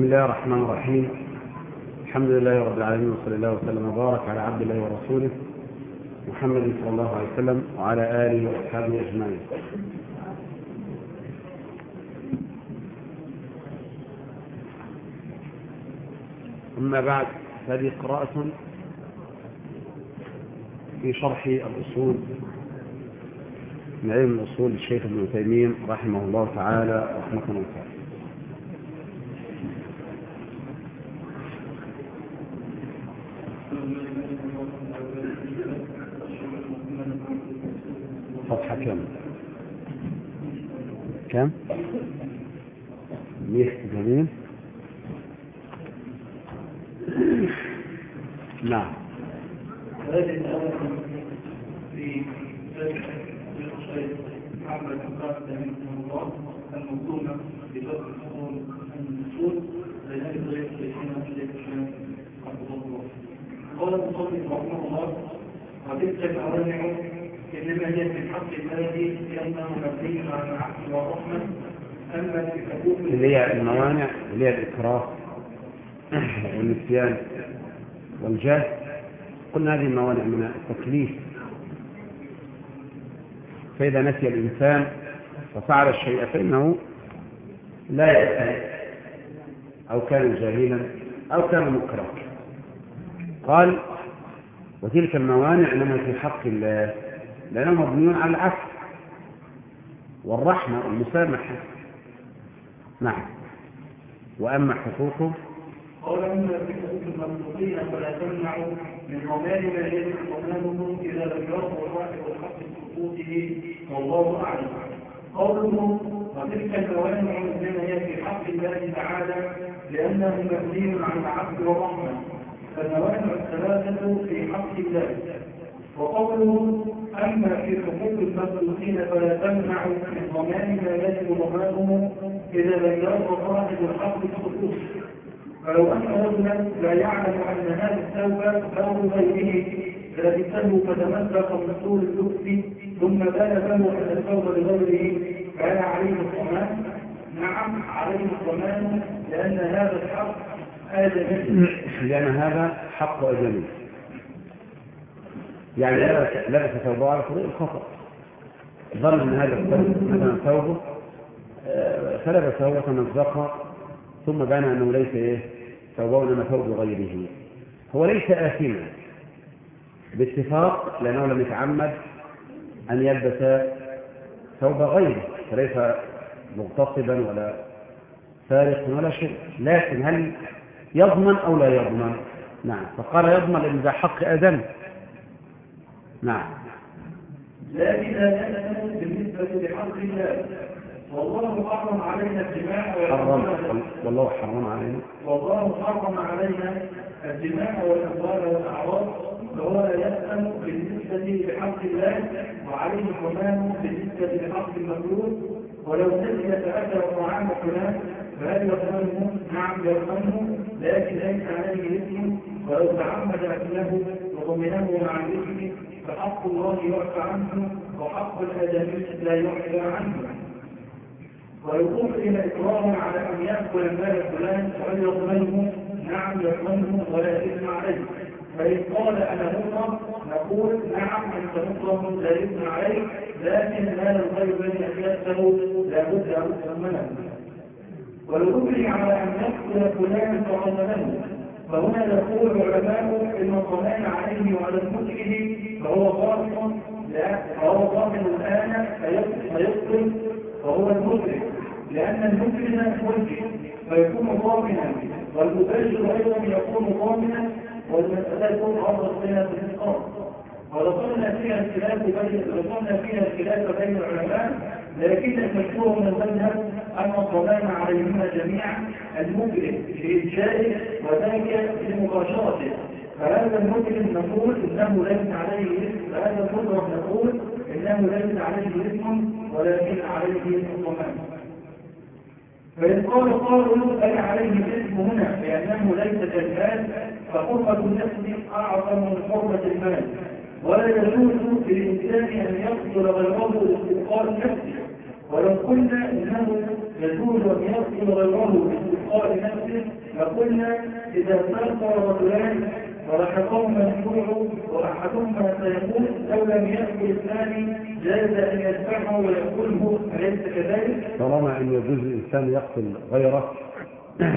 بسم الله الرحمن الرحيم. الحمد لله رب العالمين وصلى الله وسلم وبارك على عبد الله ورسوله محمد صلى الله عليه وسلم وعلى آله وأصحابه أجمعين. أما بعد هذه قراءة في شرح الأصول من علم الأصول للشيخ ابن تيمين رحمه الله تعالى رحمة الله. كم؟ كم؟ مية. جميل. نعم. في محمد قاسم رحمه الله الموسومة بفضل الأصول النصوص لذلك غير شيخنا الشيخ الشام رحمه الله قال المصنف رحمه الله وتلك الأوامع إنما هي في الله لأنه مبني على العقل والرحمة أما في حقوق اللي هي الموانع اللي هي الإكراه والنسيان والجهل. قلنا هذه الموانع من التكليف. فإذا نسي الإنسان وفعل الشيء فإنه لا يأثم أو كان جاهلا أو كان مكره قال وتلك الموانع إنما في حق الله. لأنهم مبنيون على العفو والرحمة والمسامحة. نعم. وأما حقوقه قال أما في حقوق المخلوقين فلا تمنعوا من ضمان ما يجب ضمانه إذا لم يرضى الواحد الحق بسقوطه والله أعلم. قوله وتلك الموانع إنما هي في حق الله تعالى لأنه مبني على العبد والرحمة. فالموانع الثلاثة في حق الله. وقوله أما في حقوق المخلوقين فلا تمنع من ضمان ما يجب ضمانه إذا لم يرضى صاحب الحق بسقوطه فلو أن رجلا لا يعلم أن هذا الثوب ثوب غيره لبسه فتمسك بطول اللبس ثم بان له أن الثوب لغيره كان عليه الضمان؟ نعم عليه الضمان لأن هذا الحق آدمي لأن هذا حق أجنبي يعني لبس ثوبه على طريق الخطأ ظن أن هذا الثوب مثلا ثوبه آه، فلبسه وتمزق ثم بان أنه ليس إيه؟ ثوبه إنما ثوب غيره. هو ليس آثما. باتفاق لأنه لم يتعمد أن يلبس ثوب غيره. فليس مغتصبا ولا سارق ولا شيء. لكن هل يضمن أو لا يضمن؟ نعم. فقال يضمن لأن ذا حق آدم نعم. لكن لا بالنسبة لحق الله. والله حرم علينا الجماع حرم. والله حرم علينا. والله حرم علينا الدماء والأموال والأعراض. فهو لا يأثم بالنسبة لحق الله وعليه الضمان بالنسبة لحق المخلوق. ولو نسي تأثر طعام فلان فهل يضمنه؟ نعم يضمنه لكن ليس عليه اسم ولو تعمد أكله وضمنه مع الاسم فحق الله يعفى عنه وحق الآدمي لا يعفى عنه. ويقوم إلى إكراه على أن يأكل مال فلان وأن يضمنه نعم يضمنه ولا إثم عليه. فإن قال أنا مكرم نقول نعم أنت مكرم لا إثم عليك لكن مال الغير الذي أكلته لابد أن تضمنه والركن على أن يأكل فلان فضمنه فهنا يقول العلماء إن الضمان عليه وعلى المسلم فهو ضامن لا فهو ضامن الآن فيقتل فهو المسلم لأن المسلم ملجئ فيكون ضامنا والمباشر أيضا يكون ضامنا والمسألة يكون أرض بين الانتقام وذكرنا فيها الخلاف بين فيها الخلاف بين العلماء لكن المشهور من المذهب أن الضمان عليهما جميعا المكرم في إنشائه وذاك في مباشرته فهذا المكرم نقول إنه ليس عليه اسم فهذا المكرم نقول إنه ليس عليه اسم ولكن عليه الضمان فإن قال قالوا أي عليه الاسم هنا لأنه ليس كالمال فحرمة النفس أعظم من حرمة المال. ولا يجوز للإنسان أن يقتل غيره لاستبقاء نفسه. ولو قلنا إنه يجوز أن يقتل غيره باستبقاء نفسه لقلنا إذا سافر رجلان ولحقهما الجوع واحدهما سيموت لو لم يأكل الثاني جاز أن يذبحه وياكله أليس كذلك؟ طالما أن يجوز الإنسان يقتل غيره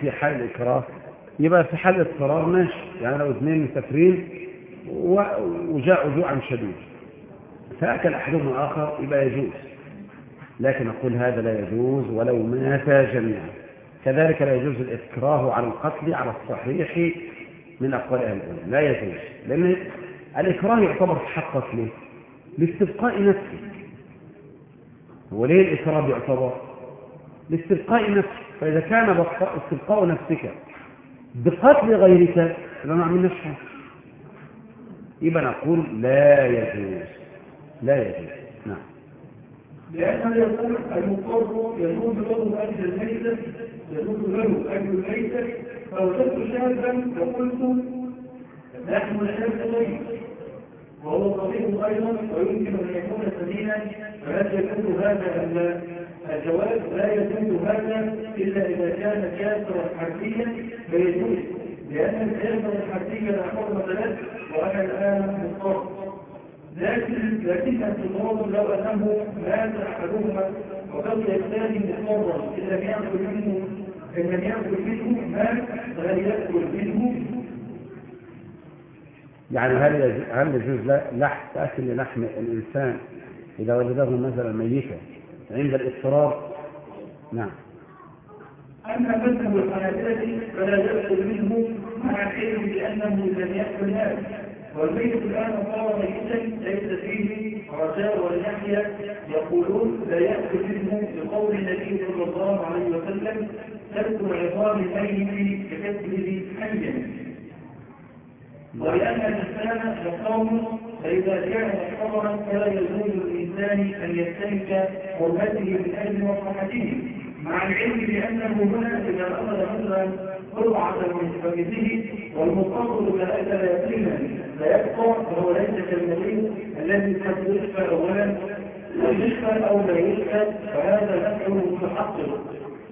في حال الإكراه يبقى في حال اضطرار ماشي. يعني لو اثنين مسافرين وجاءوا جوعا شديد. فاكل احدهما الآخر يبقى يجوز. لكن أقول هذا لا يجوز ولو ماتا جميعا. كذلك لا يجوز الإكراه على القتل على الصحيح من أقوال أهل العلم. لا يجوز. لأن الإكراه يعتبر تحقق ليه لاستبقاء نفسه. هو ليه الإكراه بيعتبر لاستبقاء نفسك فإذا كان بقاء- استبقاء نفسك بقتل غيرك ما عملناش حاجة يبقى نقول لا يجوز. لا يجوز. نعم. لأنه يقول المضطر يجوز له أجل الميتة يجوز له أجل الميتة. فوجدت شابا وقلت نحن الشاب غير. وهو طبيب أيضا ويمكن أن يكون سمينا. فهل يجوز هذا ال- الجواز لا يجوز هذا إلا إذا كان كافرا حربيا. فيجوز لأن الكافر الحربي لا حرمة له وأنا الآن مضطر. لكن لكن اعتبار لو أنه مات احدهما وبقي الثاني مضطرا إن لم يأكل منه إن لم يأكل منه مات فهل يأكل منه. يعني هل هل يجوز لحم أكل لحم الإنسان إذا وجده مثلا ميتا عند الاضطرار نعم. أما مذهب الحنابلة فلا يأكل منه مع العلم بانه لم يأكل مات. والميت الآن صار ميتا ليس فيه رجاء واليحيى يقولون لا يأكل منه لقول النبي صلى الله عليه وسلم ترك عظام الميت ككسره حيا. ولأن الإنسان يقام فإذا كان محتضرا فلا يجوز للإنسان أن يستهلك حرمته من أجل مصلحته مع العلم بأنه هنا إذا أخذ مثلا قطعة من فمه والمضطر لا أكل يقينا لا يبقى فهو ليس كالمريض الذي قد يشفى أولا ويشفى أو لا يشفى فهذا نفعه متحقق.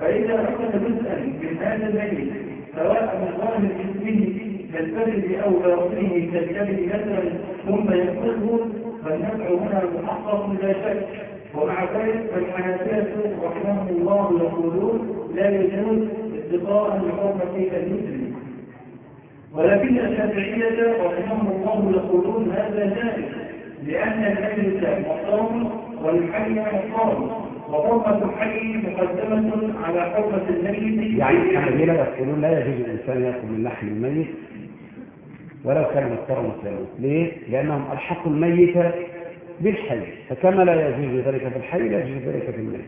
فإذا أخذ جزءا من هذا الميت سواء من ظاهر جسمه كالكبد أو باطنه كالكبد مثلا ثم يأخذه فالنفع هنا محقق لا شك. ومع ذلك فالحنابلة رحمهم الله يقولون لا يجوز اتقاء لحرمة المسلم. ولكن الشافعية رحمهم الله يقولون هذا جائز لأن الميت محرم والحي محرم وحرمة الحي مقدمة على حرمة الميت. يعني الحنابلة يقولون لا يجوز الإنسان يأكل من لحم الميت ولو كان مضطرا مثله ليه؟ لأنهم ألحقوا الميت بالحي. فكما لا يجوز ذلك في الحي لا يجوز ذلك في الميت.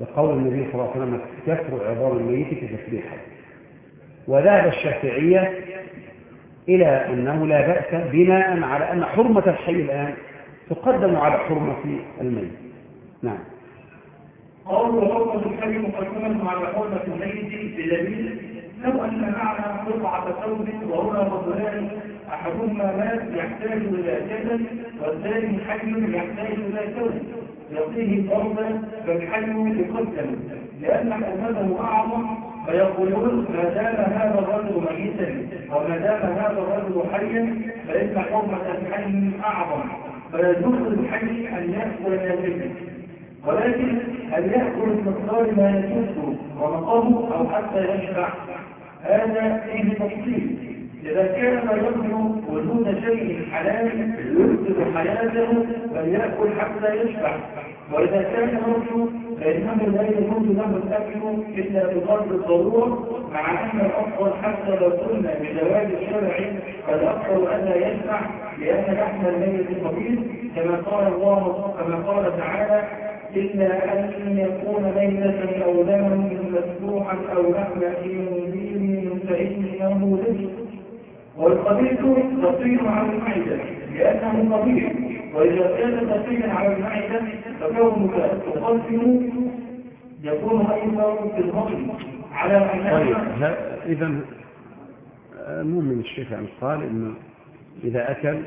لقول النبي صلى الله عليه وسلم كسر عظام الميت ككسر الحي وذهب الشافعية إلى أنه لا بأس بناء على أن حرمة الحي الآن تقدم على حرمة الميت. نعم. قالوا وحرمة الحي مقدمة على حرمة الميت بدليل لو أن معنا قطعة ثوب وهنا رجلان أحدهما مات يحتاج إلى جسد والثاني حي يحتاج إلى ثوب يعطيه الأرض فالحي يقدم لأن حرمته أعظم فيقولون ما دام هذا الرجل ميتا وما دام هذا الرجل حيا فإن حرمة الحي أعظم. فيجوز الحي أن يأكل نافذه ولكن هل يأكل المقدار ما يجوزه ونقضه أو حتى يشبع. هذا فيه تفصيل. إذا كان يظن وجود شيء حلال يفسد حياته فليأكل حتى يشبع. وإذا كان يرجو فإنه لا يجوز له الأكل إلا بقدر الضرورة مع أن الأفضل حتى لو قلنا بجواز الشرع فالأفضل ألا يشبع لأن لحم الميت طبيب كما قال الله كما قال تعالى إلا أن يكون ميتة أو دما مسبوحا أو لحم خنزير فإنه رزق والقبيل تصير على المعدة لأنه طبيعي وإذا كان تصيرا على المعدة فكونك تقدم يكون أيضا في الهضم على أنها إذا المهم الشيخ يعني قال إنه إذا أكل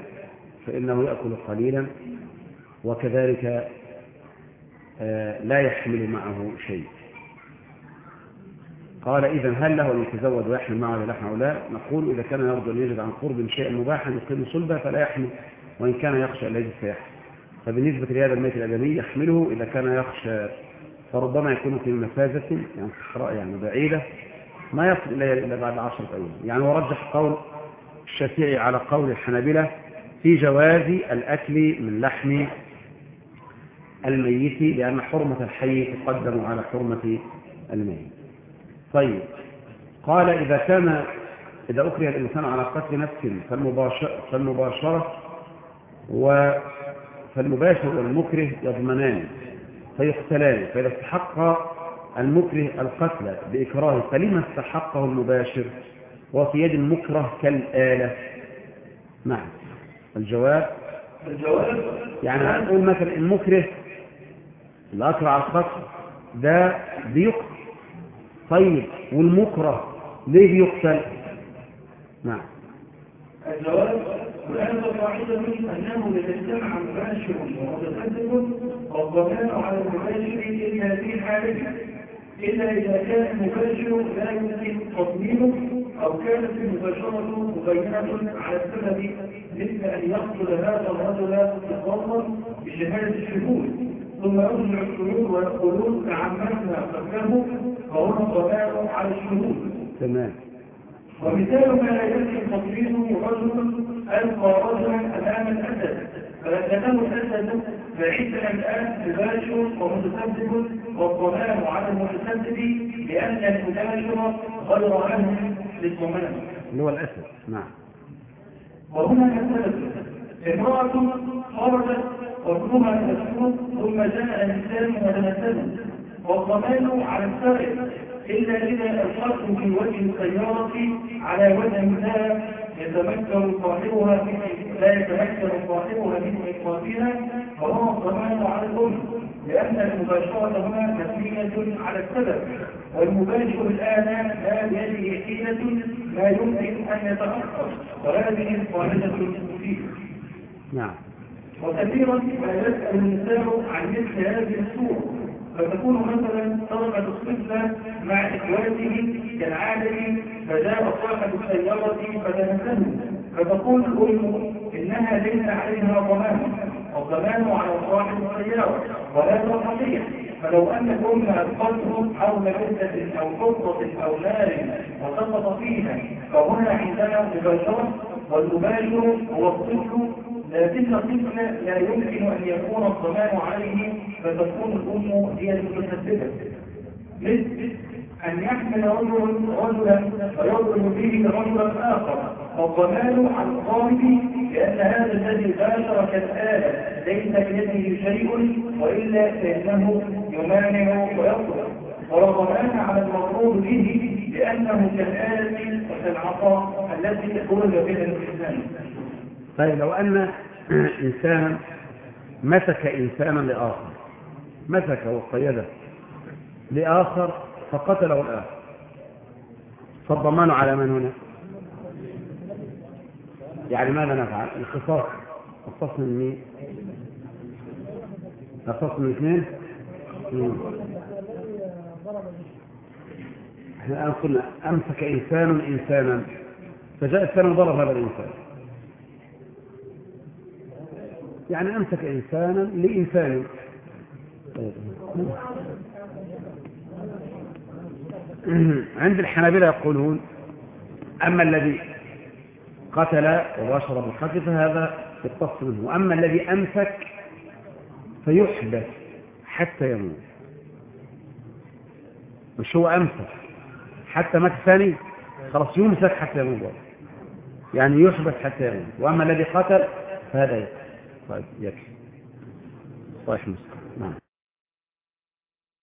فإنه يأكل قليلا وكذلك آه، لا يحمل معه شيء. قال إذا هل له أن يتزوج ويحمل معه لحم أو لا؟ نقول إذا كان يرجو أن يجد عن قرب شيئا مباحا يقيم صلبة فلا يحمل وإن كان يخشى أن يجد فيحمل فبالنسبة لهذا الميت الأدمي يحمله إذا كان يخشى. فربما يكون في مفازة يعني صحراء يعني بعيدة ما يصل إليه إلا بعد عشرة أيام. يعني ورجح قول الشافعي على قول الحنابلة في جواز الأكل من لحم الميت لأن حرمة الحي تقدم على حرمة الميت. طيب. قال إذا كان إذا أكره الإنسان على قتل نفس فالمباشرة, فالمباشرة و فالمباشر والمكره يضمنان فيقتلان فإذا استحق المكره القتل بإكراه فلما استحقه المباشر؟ وفي يد المكره كالآلة. نعم. الجواب؟ الجواب يعني هنقول مثلا المكره اللي أكره على القتل ده بيقتل. طيب والمكره ليه بيقتل نعم. الجواب وهذا قاعدة أنه يتجمع مباشر ومتقدم والضمان على المباشر في حالة إلا إذا كان المباشر لا يمكن تضمينه أو كانت المباشرة مبينة على السبب مثل أن يقتل هذا الرجل إقامة بشهادة الشهود ثم يرجع الشهود ويقولون تعمدنا قتله فهنا الضمان على الشهود. تمام. ومثال ما لا يمكن تطبيقه رجل ألقى رجلا أمام الأسد. فلكنه الأسد فعيد الآن مباشر ومتسبب والضمان على المتسبب لأن المباشر غير أهل للضمان. اللي هو الأسد. نعم. وهنا مسألة امرأة خرجت وابنها مسكون ثم جاء الإنسان وتمثله. والضمان على السائل إلا إذا ألقته في وجه السيارة على وجه لا يتمكن صاحبها من لا يتمكن صاحبها من إيقافها فهو الضمان على الأم لأن المباشرة هنا مبنية على السبب. والمباشر الآن لا بيده حيلة ما يمكن أن يتأخر وهذه قاعدة فيه نعم. وكثيرا ما يسأل النساء عن مثل هذه الصورة. فتكون مثلا طلبة الطفل مع إخواته كالعادة فجاء صاحب السيارة فتنسله فتقول الأم إنها ليس عليها ضمان والضمان على صاحب السيارة وهذا صحيح. فلو أن الأم أدخلته حول بلدة أو خطة أو نار وسقط فيها فهنا عندنا مباشرة والمباشر هو الطفل لكن الطفل لا يمكن أن يكون الضمان عليه فتكون الأم هي المتسببة. مثل أن يحمل رجل رجلا فيضرب به رجلا آخر. فالضمان على الضارب لأن هذا الذي باشر كالآلة ليس بيده شيء وإلا فإنه يمانع ويضرب. ولا ضمان على المضروب به لأنه كالآلة وكالعصا التي خرج بها الإنسان. طيب لو أن إنسانا مسك إنسانا لآخر مسك وقيده لآخر فقتله الآخر فالضمان على من هنا؟ يعني ماذا نفعل؟ القصاص القصاص من مين؟ القصاص من اثنين. إحنا الآن قلنا أمسك إنسان إنسانا فجاء الثاني ضرب هذا الإنسان. يعني أمسك إنسانا لإنسان. عند الحنابلة يقولون أما الذي قتل وباشر بالقتل فهذا يقتص منه. وأما الذي أمسك فيحبس حتى يموت. مش هو أمسك حتى مات ثاني خلاص يمسك حتى يموت. يعني يحبس حتى يموت. وأما الذي قتل فهذا يكفي طيب يكفي. صحيح مسلم نعم.